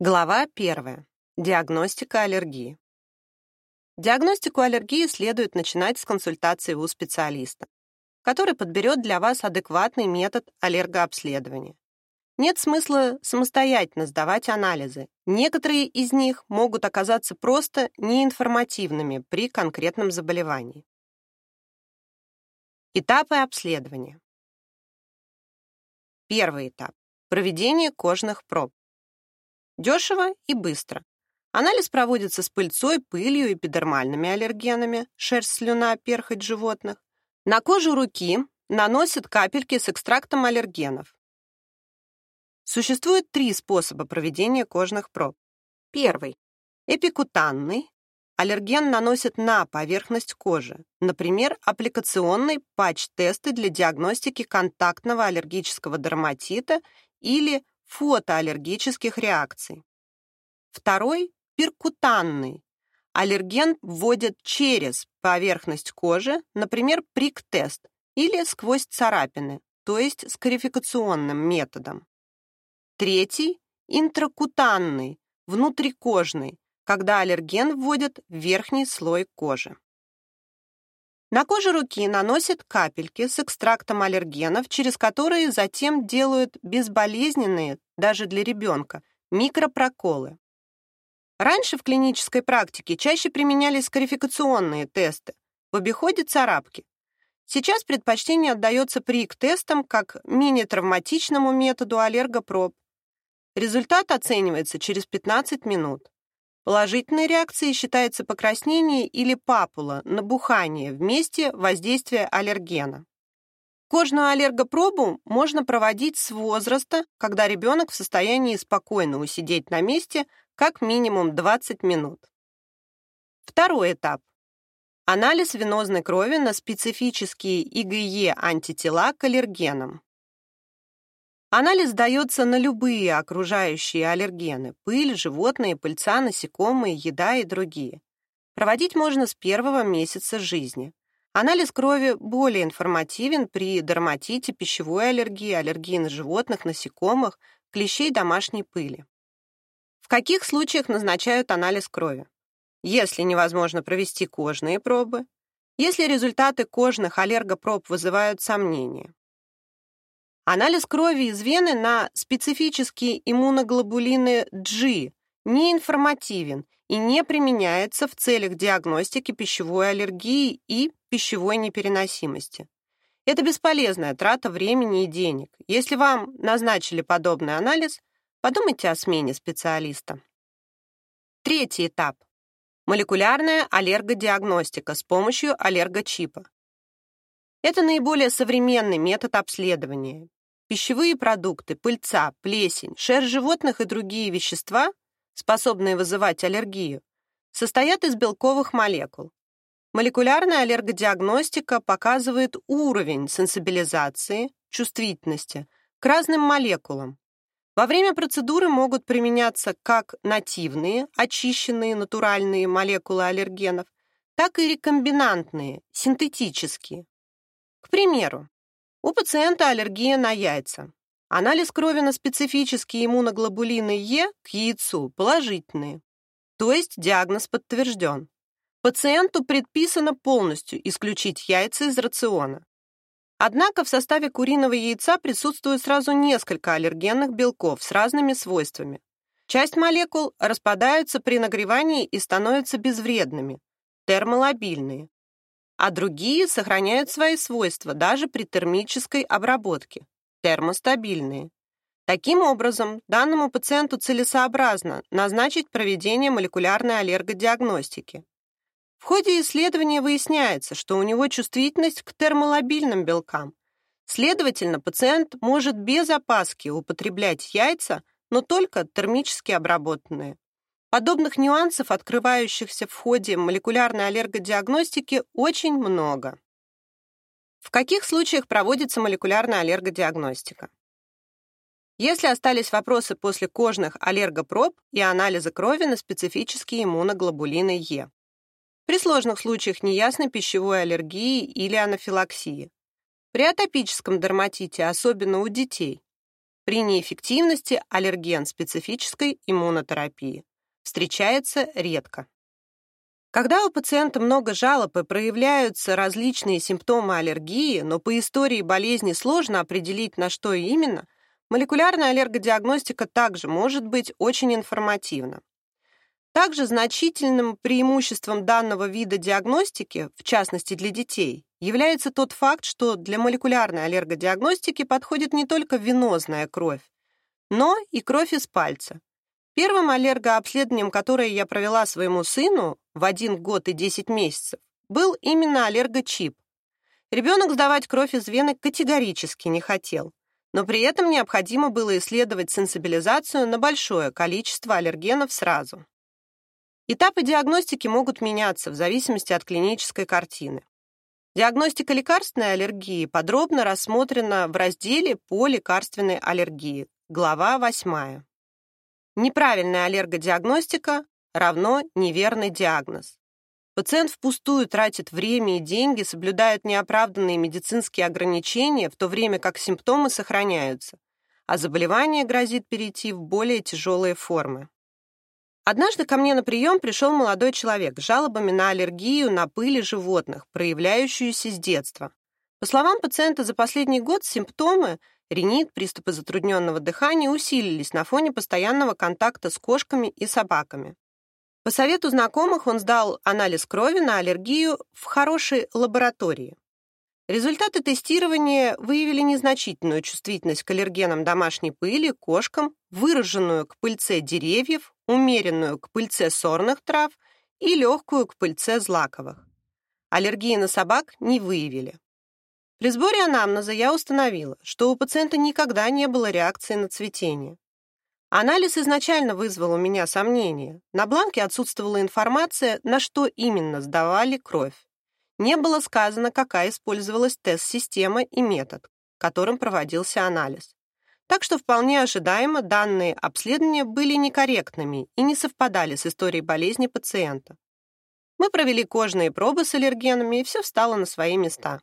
Глава 1. Диагностика аллергии. Диагностику аллергии следует начинать с консультации у специалиста, который подберет для вас адекватный метод аллергообследования. Нет смысла самостоятельно сдавать анализы. Некоторые из них могут оказаться просто неинформативными при конкретном заболевании. Этапы обследования. Первый этап. Проведение кожных проб. Дешево и быстро. Анализ проводится с пыльцой, пылью, эпидермальными аллергенами, шерсть, слюна, перхоть животных. На кожу руки наносят капельки с экстрактом аллергенов. Существует три способа проведения кожных проб. Первый. Эпикутанный. Аллерген наносят на поверхность кожи, например, аппликационный патч-тесты для диагностики контактного аллергического дерматита или фотоаллергических реакций. Второй – перкутанный. Аллерген вводят через поверхность кожи, например, прик-тест или сквозь царапины, то есть скарификационным методом. Третий – интракутанный, внутрикожный, когда аллерген вводят в верхний слой кожи. На кожу руки наносят капельки с экстрактом аллергенов, через которые затем делают безболезненные, даже для ребенка, микропроколы. Раньше в клинической практике чаще применялись скарификационные тесты, в обиходе царапки. Сейчас предпочтение отдается ПРИК-тестам как мини-травматичному методу аллергопроб. Результат оценивается через 15 минут. Положительной реакцией считается покраснение или папула, набухание в месте воздействия аллергена. Кожную аллергопробу можно проводить с возраста, когда ребенок в состоянии спокойно усидеть на месте как минимум 20 минут. Второй этап. Анализ венозной крови на специфические ИгЕ-антитела к аллергенам. Анализ дается на любые окружающие аллергены – пыль, животные, пыльца, насекомые, еда и другие. Проводить можно с первого месяца жизни. Анализ крови более информативен при дерматите, пищевой аллергии, аллергии на животных, насекомых, клещей домашней пыли. В каких случаях назначают анализ крови? Если невозможно провести кожные пробы, если результаты кожных аллергопроб вызывают сомнения, Анализ крови из вены на специфические иммуноглобулины G не информативен и не применяется в целях диагностики пищевой аллергии и пищевой непереносимости. Это бесполезная трата времени и денег. Если вам назначили подобный анализ, подумайте о смене специалиста. Третий этап. Молекулярная аллергодиагностика с помощью аллергочипа. Это наиболее современный метод обследования. Пищевые продукты, пыльца, плесень, шерсть животных и другие вещества, способные вызывать аллергию, состоят из белковых молекул. Молекулярная аллергодиагностика показывает уровень сенсибилизации, чувствительности к разным молекулам. Во время процедуры могут применяться как нативные, очищенные натуральные молекулы аллергенов, так и рекомбинантные, синтетические. К примеру, у пациента аллергия на яйца. Анализ крови на специфические иммуноглобулины Е к яйцу положительные. То есть диагноз подтвержден. Пациенту предписано полностью исключить яйца из рациона. Однако в составе куриного яйца присутствует сразу несколько аллергенных белков с разными свойствами. Часть молекул распадаются при нагревании и становятся безвредными, термолобильные а другие сохраняют свои свойства даже при термической обработке, термостабильные. Таким образом, данному пациенту целесообразно назначить проведение молекулярной аллергодиагностики. В ходе исследования выясняется, что у него чувствительность к термолобильным белкам. Следовательно, пациент может без опаски употреблять яйца, но только термически обработанные. Подобных нюансов, открывающихся в ходе молекулярной аллергодиагностики, очень много. В каких случаях проводится молекулярная аллергодиагностика? Если остались вопросы после кожных аллергопроб и анализа крови на специфические иммуноглобулины Е. При сложных случаях неясной пищевой аллергии или анафилаксии. При атопическом дерматите, особенно у детей. при неэффективности аллерген-специфической иммунотерапии. Встречается редко. Когда у пациента много жалоб и проявляются различные симптомы аллергии, но по истории болезни сложно определить, на что именно, молекулярная аллергодиагностика также может быть очень информативна. Также значительным преимуществом данного вида диагностики, в частности для детей, является тот факт, что для молекулярной аллергодиагностики подходит не только венозная кровь, но и кровь из пальца. Первым аллергообследованием, которое я провела своему сыну в один год и 10 месяцев, был именно аллергочип. Ребенок сдавать кровь из вены категорически не хотел, но при этом необходимо было исследовать сенсибилизацию на большое количество аллергенов сразу. Этапы диагностики могут меняться в зависимости от клинической картины. Диагностика лекарственной аллергии подробно рассмотрена в разделе по лекарственной аллергии, глава 8. Неправильная аллергодиагностика равно неверный диагноз. Пациент впустую тратит время и деньги, соблюдает неоправданные медицинские ограничения, в то время как симптомы сохраняются, а заболевание грозит перейти в более тяжелые формы. Однажды ко мне на прием пришел молодой человек с жалобами на аллергию на пыли животных, проявляющуюся с детства. По словам пациента, за последний год симптомы ринит, приступы затрудненного дыхания усилились на фоне постоянного контакта с кошками и собаками. По совету знакомых он сдал анализ крови на аллергию в хорошей лаборатории. Результаты тестирования выявили незначительную чувствительность к аллергенам домашней пыли, кошкам, выраженную к пыльце деревьев, умеренную к пыльце сорных трав и легкую к пыльце злаковых. Аллергии на собак не выявили. При сборе анамнеза я установила, что у пациента никогда не было реакции на цветение. Анализ изначально вызвал у меня сомнения. На бланке отсутствовала информация, на что именно сдавали кровь не было сказано, какая использовалась тест-система и метод, которым проводился анализ. Так что вполне ожидаемо данные обследования были некорректными и не совпадали с историей болезни пациента. Мы провели кожные пробы с аллергенами, и все встало на свои места.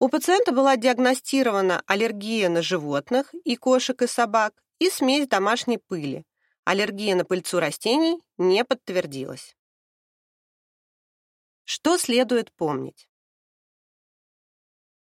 У пациента была диагностирована аллергия на животных и кошек и собак и смесь домашней пыли. Аллергия на пыльцу растений не подтвердилась. Что следует помнить?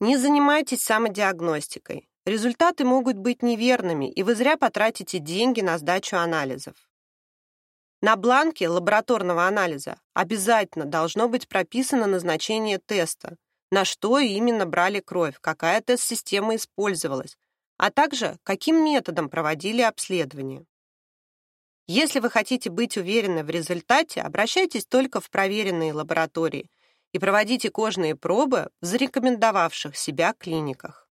Не занимайтесь самодиагностикой. Результаты могут быть неверными, и вы зря потратите деньги на сдачу анализов. На бланке лабораторного анализа обязательно должно быть прописано назначение теста, на что именно брали кровь, какая тест-система использовалась, а также каким методом проводили обследование. Если вы хотите быть уверены в результате, обращайтесь только в проверенные лаборатории и проводите кожные пробы в зарекомендовавших себя клиниках.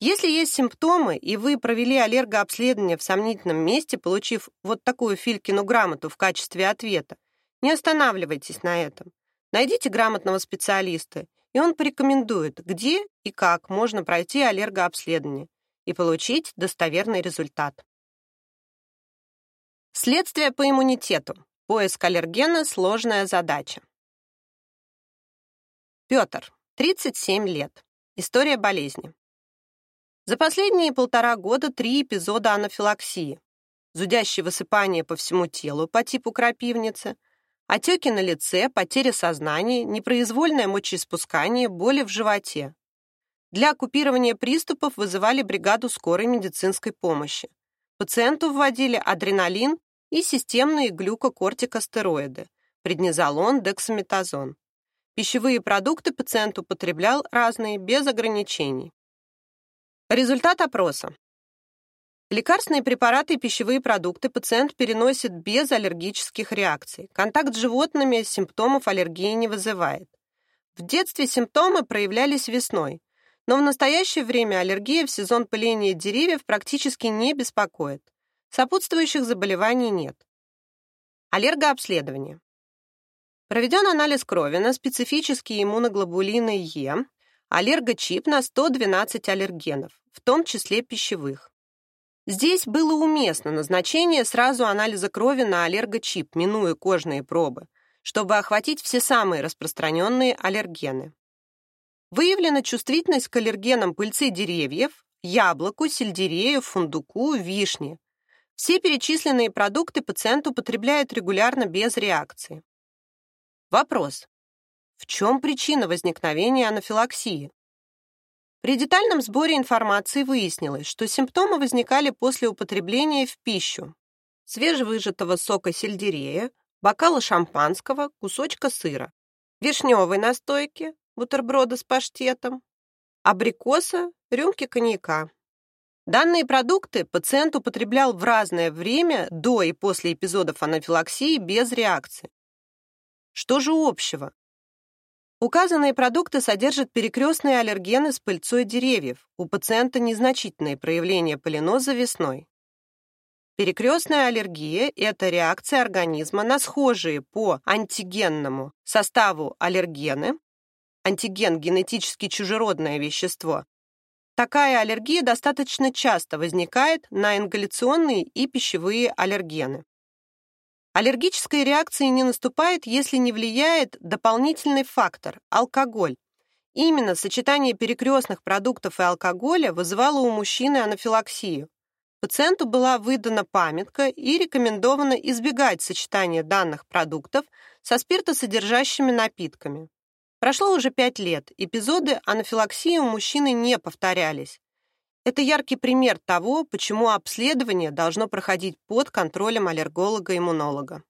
Если есть симптомы, и вы провели аллергообследование в сомнительном месте, получив вот такую Филькину грамоту в качестве ответа, не останавливайтесь на этом. Найдите грамотного специалиста, и он порекомендует, где и как можно пройти аллергообследование и получить достоверный результат. Следствие по иммунитету. Поиск аллергена – сложная задача. Петр, 37 лет. История болезни. За последние полтора года три эпизода анафилаксии. Зудящее высыпание по всему телу по типу крапивницы, отеки на лице, потеря сознания, непроизвольное мочеиспускание, боли в животе. Для оккупирования приступов вызывали бригаду скорой медицинской помощи. Пациенту вводили адреналин и системные глюкокортикостероиды – преднизолон, дексаметазон. Пищевые продукты пациент употреблял разные, без ограничений. Результат опроса. Лекарственные препараты и пищевые продукты пациент переносит без аллергических реакций. Контакт с животными симптомов аллергии не вызывает. В детстве симптомы проявлялись весной, но в настоящее время аллергия в сезон пыления деревьев практически не беспокоит. Сопутствующих заболеваний нет. Аллергообследование. Проведен анализ крови на специфические иммуноглобулины Е, аллергочип на 112 аллергенов, в том числе пищевых. Здесь было уместно назначение сразу анализа крови на аллергочип, минуя кожные пробы, чтобы охватить все самые распространенные аллергены. Выявлена чувствительность к аллергенам пыльцы деревьев, яблоку, сельдерею, фундуку, вишне. Все перечисленные продукты пациент употребляет регулярно без реакции. Вопрос. В чем причина возникновения анафилаксии? При детальном сборе информации выяснилось, что симптомы возникали после употребления в пищу свежевыжатого сока сельдерея, бокала шампанского, кусочка сыра, вишневой настойки, бутерброда с паштетом, абрикоса, рюмки коньяка. Данные продукты пациент употреблял в разное время до и после эпизодов анафилаксии без реакции. Что же общего? Указанные продукты содержат перекрестные аллергены с пыльцой деревьев. У пациента незначительные проявления полиноза весной. Перекрестная аллергия – это реакция организма на схожие по антигенному составу аллергены. Антиген – генетически чужеродное вещество. Такая аллергия достаточно часто возникает на ингаляционные и пищевые аллергены. Аллергической реакции не наступает, если не влияет дополнительный фактор – алкоголь. Именно сочетание перекрестных продуктов и алкоголя вызывало у мужчины анафилаксию. Пациенту была выдана памятка и рекомендовано избегать сочетания данных продуктов со спиртосодержащими напитками. Прошло уже пять лет, эпизоды анафилаксии у мужчины не повторялись. Это яркий пример того, почему обследование должно проходить под контролем аллерголога-иммунолога.